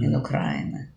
in Ukraine.